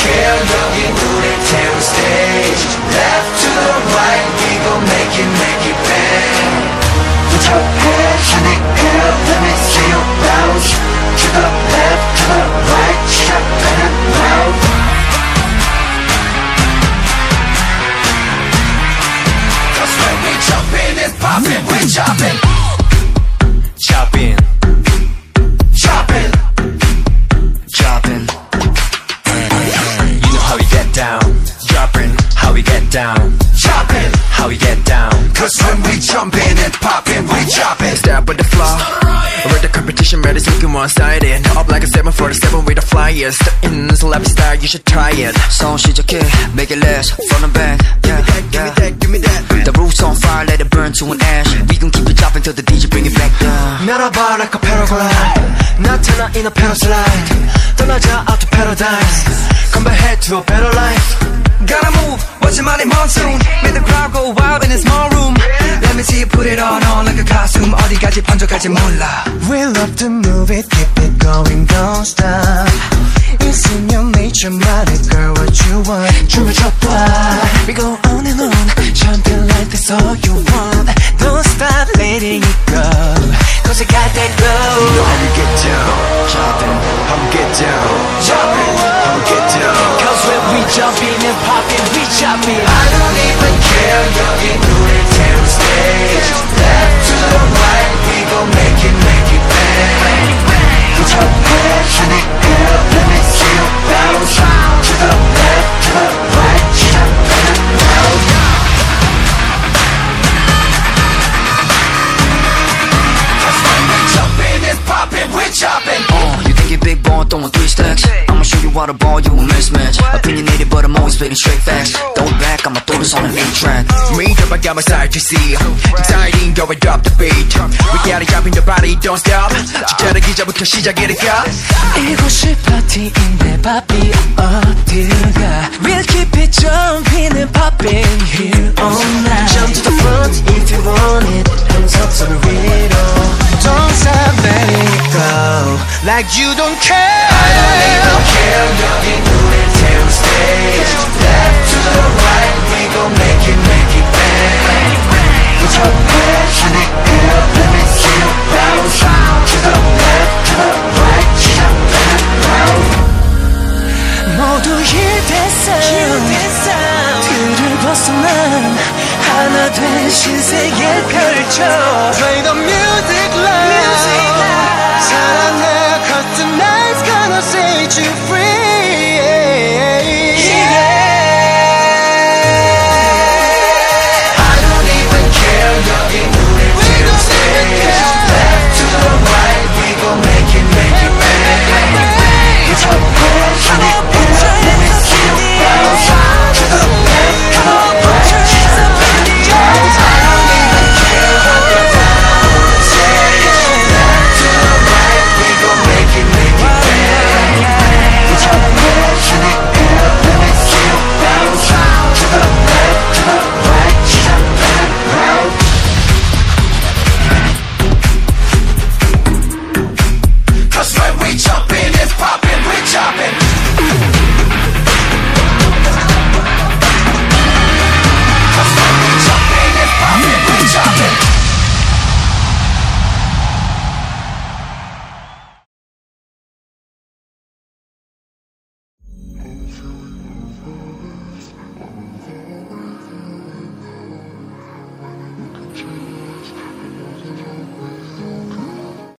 candle, he moved it stage Left to the right, we gon' make it, make it. down. Jumping How we get down. Cause when we jumping and popping we jumping Step with the flow. With the competition, ready looking one sided. Up like a 747 with the flyers. In celebrity style, you should try it. Song 시작해 make it last from the back yeah, Give me that, give me that. The roof's on fire let it burn to an ash We gon' keep it dropping till the DJ bring it back down 날아봐 like a paraglide 나타나 in a paraslide 떠나자 out to paradise Come back head to a better life Gotta move, watch your money monsoon Make the crowd go wild in a small room Let me see you put it on, on like a costume 어디까지 번져갈지 몰라 We love to move it, keep it going, don't stop. It's in your nature, mighty girl, what you want. 춤을 춰봐. We go on and on, jumping like that's all you want. Don't stop letting it go. Cause you got that glow. How we get down, jumping, how we get down, We jumping and popping, we chopping I don't even care, y'all can do it damn stage. Left to the right, we gon' make it, make it bang. Put your hands in the air, let me see you bounce. To the left, to the right, to the left, bounce That's when we jumping and popping, we're chopping. Oh, you think you're big bone throwing three stacks? I'ma show you how to ball you a mismatch Opinionated but I'm always spitting straight facts Don't back I'ma throw this on an 8 track Me up, I got my side to see Exciting, go and drop the beat We gotta jump in the body, don't stop 주차를 기자부터 시작이니까 이곳이 파티인데 바비 어딜가 We'll keep it jumping and popping here all night Jump to the front if you want it Hands up 손을 위로 Don't stop letting it go Like you don't care 여기 눈을 태운 stage Left to the right we gon' make it make it bang in the air let me see you bounce To the left to the right jumping around 모두 힐됐어 틀을 벗어난 하나 된 신세계 펼쳐 Play the music loud